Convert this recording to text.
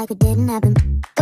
like it didn't happen.